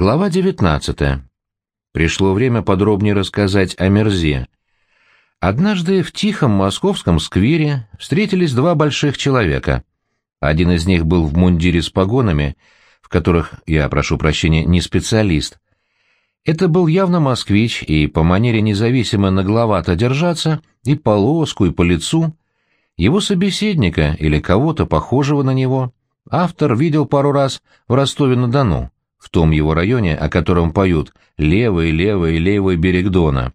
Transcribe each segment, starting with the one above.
Глава 19. Пришло время подробнее рассказать о Мерзе. Однажды в тихом московском сквере встретились два больших человека. Один из них был в мундире с погонами, в которых, я прошу прощения, не специалист. Это был явно москвич и по манере независимо нагловато держаться и по лоску, и по лицу. Его собеседника или кого-то похожего на него автор видел пару раз в Ростове-на-Дону в том его районе, о котором поют «Левый, левый, левый берег Дона».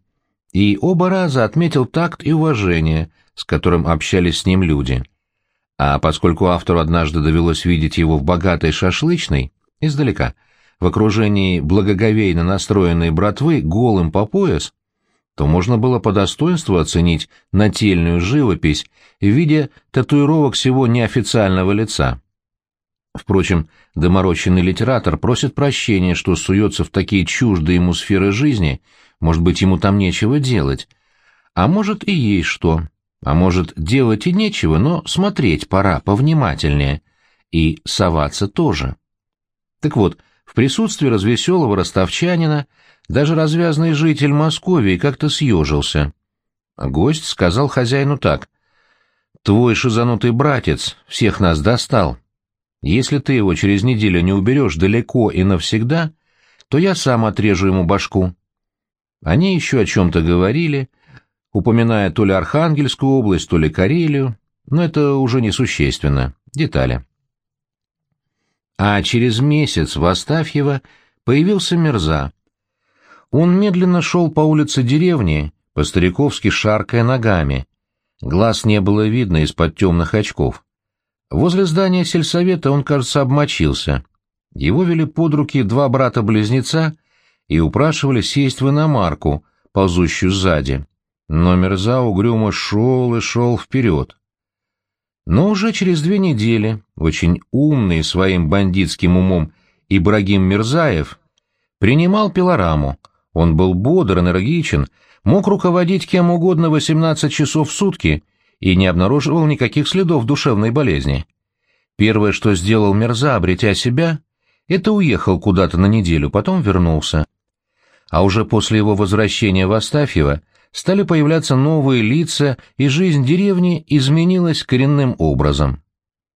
И оба раза отметил такт и уважение, с которым общались с ним люди. А поскольку автору однажды довелось видеть его в богатой шашлычной, издалека, в окружении благоговейно настроенной братвы голым по пояс, то можно было по достоинству оценить нательную живопись в виде татуировок всего неофициального лица. Впрочем, доморощенный литератор просит прощения, что суется в такие чуждые ему сферы жизни, может быть, ему там нечего делать. А может, и есть что. А может, делать и нечего, но смотреть пора повнимательнее. И соваться тоже. Так вот, в присутствии развеселого ростовчанина даже развязный житель Московии как-то съежился. Гость сказал хозяину так. «Твой шизанутый братец всех нас достал». Если ты его через неделю не уберешь далеко и навсегда, то я сам отрежу ему башку. Они еще о чем-то говорили, упоминая то ли Архангельскую область, то ли Карелию, но это уже несущественно, детали. А через месяц в Астафьево появился Мерза. Он медленно шел по улице деревни, по-стариковски шаркая ногами. Глаз не было видно из-под темных очков. Возле здания сельсовета он, кажется, обмочился. Его вели под руки два брата-близнеца и упрашивали сесть в иномарку, ползущую сзади. Но Мерза угрюмо шел и шел вперед. Но уже через две недели очень умный своим бандитским умом Ибрагим Мирзаев принимал пилораму. Он был бодр, энергичен, мог руководить кем угодно 18 часов в сутки — и не обнаруживал никаких следов душевной болезни. Первое, что сделал Мерза, обретя себя, это уехал куда-то на неделю, потом вернулся. А уже после его возвращения в Астафьево стали появляться новые лица, и жизнь деревни изменилась коренным образом.